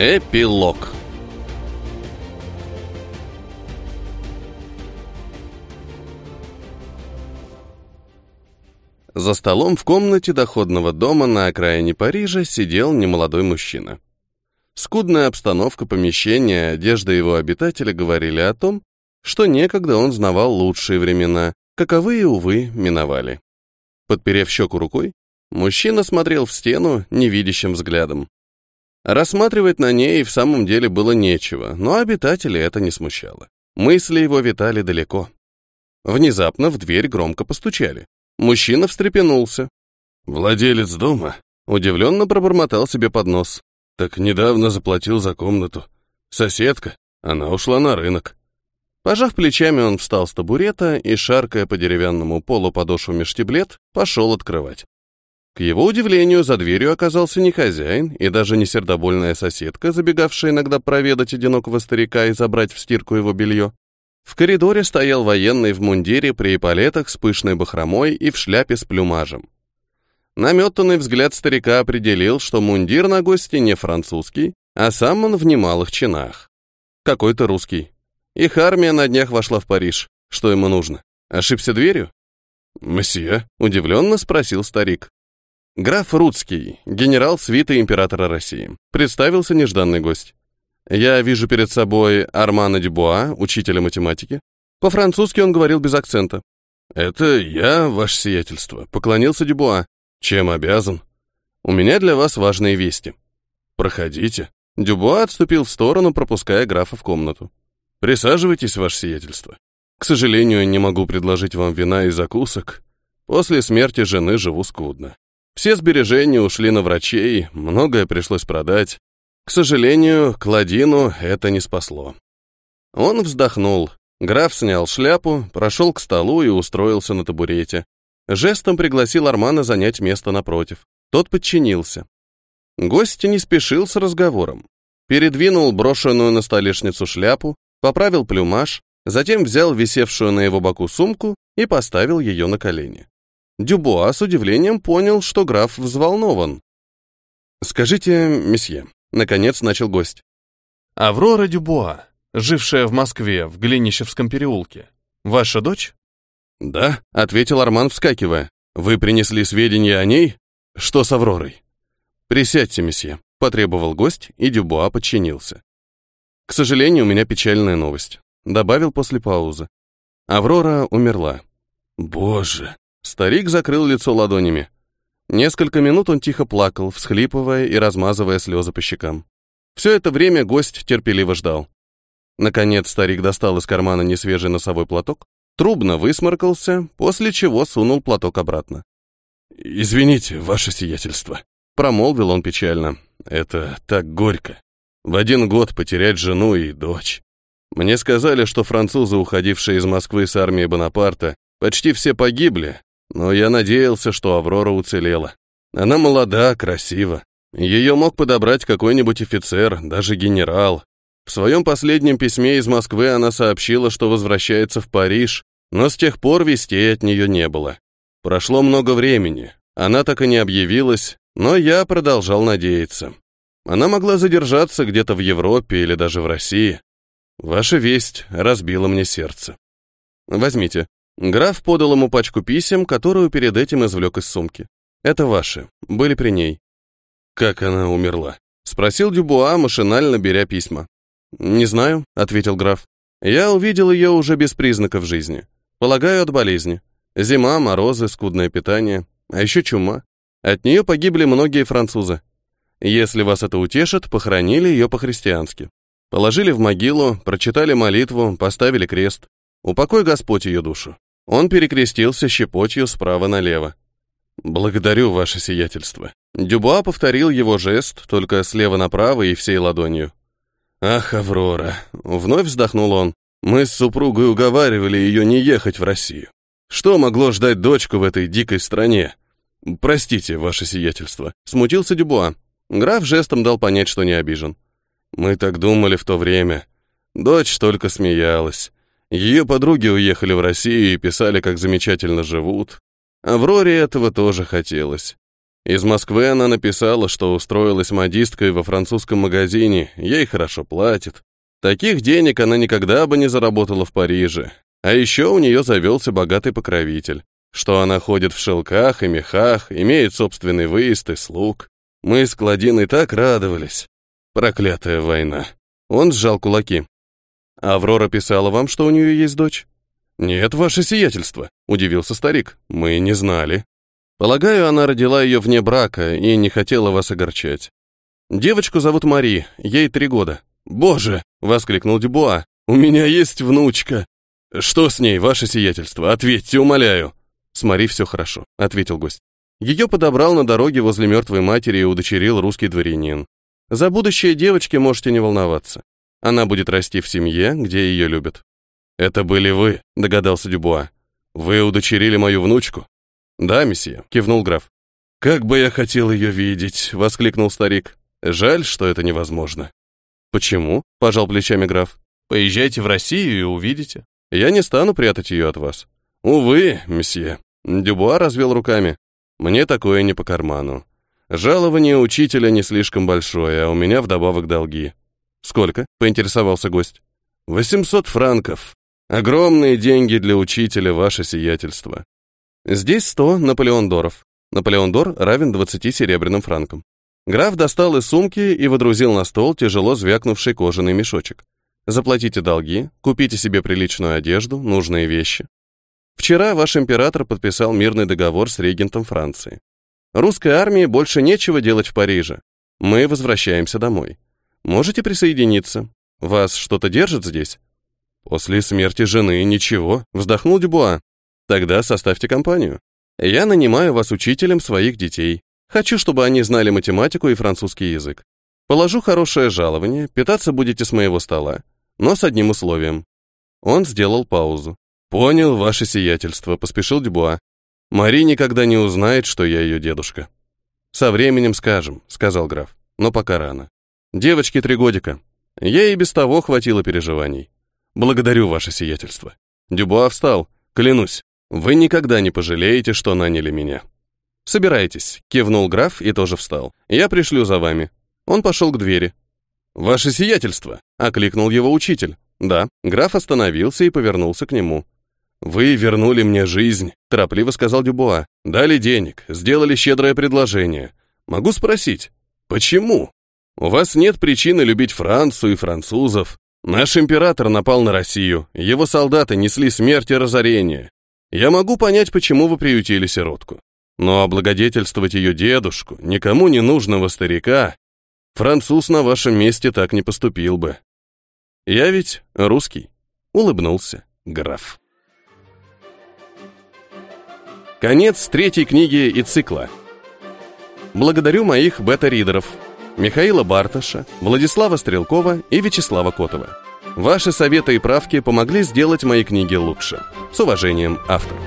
Эпилог За столом в комнате доходного дома на окраине Парижа сидел немолодой мужчина. Скудная обстановка помещения, одежда его обитателя говорили о том, что некогда он знавал лучшие времена, каковые, увы, миновали. Подперев щеку рукой, мужчина смотрел в стену невидящим взглядом. Рассматривать на ней в самом деле было нечего, но обитателей это не смущало. Мысли его витали далеко. Внезапно в дверь громко постучали. Мужчина встрепенулся. «Владелец дома?» Удивленно пробормотал себе под нос. «Так недавно заплатил за комнату. Соседка, она ушла на рынок». Пожав плечами, он встал с табурета и, шаркая по деревянному полу подошвами штиблет, пошел открывать. К его удивлению, за дверью оказался не хозяин и даже не сердобольная соседка, забегавшая иногда проведать одинокого старика и забрать в стирку его белье. В коридоре стоял военный в мундире при эполетах с пышной бахромой и в шляпе с плюмажем. Наметанный взгляд старика определил, что мундир на гости не французский, а сам он в немалых чинах. Какой-то русский. Их армия на днях вошла в Париж. Что ему нужно? Ошибся дверью? «Месье?» — удивленно спросил старик. Граф Рудский, генерал свиты императора России. Представился нежданный гость. Я вижу перед собой Армана Дюбуа, учителя математики. По-французски он говорил без акцента. «Это я, ваше сиятельство», — поклонился Дюбуа. «Чем обязан?» «У меня для вас важные вести». «Проходите». Дюбуа отступил в сторону, пропуская графа в комнату. «Присаживайтесь, ваше сиятельство. К сожалению, не могу предложить вам вина и закусок. После смерти жены живу скудно. Все сбережения ушли на врачей, многое пришлось продать. К сожалению, Кладину это не спасло. Он вздохнул. Граф снял шляпу, прошел к столу и устроился на табурете. Жестом пригласил Армана занять место напротив. Тот подчинился. Гость не спешил с разговором. Передвинул брошенную на столешницу шляпу, поправил плюмаж, затем взял висевшую на его боку сумку и поставил ее на колени. Дюбуа с удивлением понял, что граф взволнован. «Скажите, месье, Наконец начал гость. Аврора Дюбуа, жившая в Москве, в Глинищевском переулке. Ваша дочь? Да, ответил Арман, вскакивая. Вы принесли сведения о ней? Что с Авророй? Присядьте, месье, потребовал гость, и Дюбуа подчинился. К сожалению, у меня печальная новость, добавил после паузы. Аврора умерла. Боже, старик закрыл лицо ладонями. Несколько минут он тихо плакал, всхлипывая и размазывая слезы по щекам. Все это время гость терпеливо ждал. Наконец старик достал из кармана несвежий носовой платок, трубно высморкался, после чего сунул платок обратно. «Извините, ваше сиятельство», — промолвил он печально. «Это так горько. В один год потерять жену и дочь. Мне сказали, что французы, уходившие из Москвы с армией Бонапарта, почти все погибли, но я надеялся, что Аврора уцелела. Она молода, красива. Ее мог подобрать какой-нибудь офицер, даже генерал. В своем последнем письме из Москвы она сообщила, что возвращается в Париж, но с тех пор вестей от нее не было. Прошло много времени, она так и не объявилась, но я продолжал надеяться. Она могла задержаться где-то в Европе или даже в России. Ваша весть разбила мне сердце. Возьмите, Граф подал ему пачку писем, которую перед этим извлек из сумки. «Это ваши. Были при ней». «Как она умерла?» — спросил Дюбуа, машинально беря письма. «Не знаю», — ответил граф. «Я увидел ее уже без признаков жизни. Полагаю, от болезни. Зима, морозы, скудное питание, а еще чума. От нее погибли многие французы. Если вас это утешит, похоронили ее по-христиански. Положили в могилу, прочитали молитву, поставили крест. Упокой Господь ее душу. Он перекрестился щепотью справа налево. «Благодарю, ваше сиятельство». Дюбуа повторил его жест, только слева направо и всей ладонью. «Ах, Аврора!» — вновь вздохнул он. «Мы с супругой уговаривали ее не ехать в Россию. Что могло ждать дочку в этой дикой стране? Простите, ваше сиятельство». Смутился Дюбуа. Граф жестом дал понять, что не обижен. «Мы так думали в то время. Дочь только смеялась. Ее подруги уехали в Россию и писали, как замечательно живут. Авроре этого тоже хотелось. Из Москвы она написала, что устроилась модисткой во французском магазине, ей хорошо платят. Таких денег она никогда бы не заработала в Париже. А еще у нее завелся богатый покровитель, что она ходит в шелках и мехах, имеет собственный выезд и слуг. Мы с Кладиной так радовались. Проклятая война. Он сжал кулаки. Аврора писала вам, что у нее есть дочь? Нет, ваше сиятельство, удивился старик. Мы не знали. Полагаю, она родила ее вне брака и не хотела вас огорчать. Девочку зовут Мари, ей три года. Боже, воскликнул Дюбуа. У меня есть внучка. Что с ней, ваше сиятельство? Ответьте, умоляю. С Мари все хорошо, ответил гость. Ее подобрал на дороге возле мертвой матери и удочерил русский дворянин. За будущее девочки можете не волноваться. Она будет расти в семье, где ее любят. Это были вы, догадался Дюбуа. Вы удочерили мою внучку? «Да, месье», — кивнул граф. «Как бы я хотел ее видеть!» — воскликнул старик. «Жаль, что это невозможно». «Почему?» — пожал плечами граф. «Поезжайте в Россию и увидите. Я не стану прятать ее от вас». «Увы, месье». Дюбуа развел руками. «Мне такое не по карману. Жалование учителя не слишком большое, а у меня вдобавок долги». «Сколько?» — поинтересовался гость. «Восемьсот франков. Огромные деньги для учителя, ваше сиятельство. Здесь 100 наполеондоров. Наполеондор равен 20 серебряным франкам. Граф достал из сумки и водрузил на стол тяжело звякнувший кожаный мешочек. Заплатите долги, купите себе приличную одежду, нужные вещи. Вчера ваш император подписал мирный договор с регентом Франции. Русской армии больше нечего делать в Париже. Мы возвращаемся домой. Можете присоединиться. Вас что-то держит здесь? После смерти жены ничего, вздохнул Дюбуа. Тогда составьте компанию. Я нанимаю вас учителем своих детей. Хочу, чтобы они знали математику и французский язык. Положу хорошее жалование, питаться будете с моего стола, но с одним условием. Он сделал паузу. Понял ваше сиятельство, поспешил Дюбуа. Мари никогда не узнает, что я ее дедушка. Со временем скажем, сказал граф, но пока рано. Девочке три годика. Ей и без того хватило переживаний. Благодарю ваше сиятельство. Дюбуа встал. Клянусь, вы никогда не пожалеете, что наняли меня. Собирайтесь, кивнул граф и тоже встал. Я пришлю за вами. Он пошел к двери. Ваше сиятельство, окликнул его учитель. Да, граф остановился и повернулся к нему. Вы вернули мне жизнь, торопливо сказал Дюбуа. Дали денег, сделали щедрое предложение. Могу спросить, почему? У вас нет причины любить Францию и французов. Наш император напал на Россию, его солдаты несли смерть и разорение. Я могу понять, почему вы приютили сиротку. Но облагодетельствовать ее дедушку, никому не нужного старика, француз на вашем месте так не поступил бы. Я ведь русский, улыбнулся граф. Конец третьей книги и цикла. Благодарю моих бета-ридеров Михаила Барташа, Владислава Стрелкова и Вячеслава Котова. Ваши советы и правки помогли сделать мои книги лучше. С уважением, автор.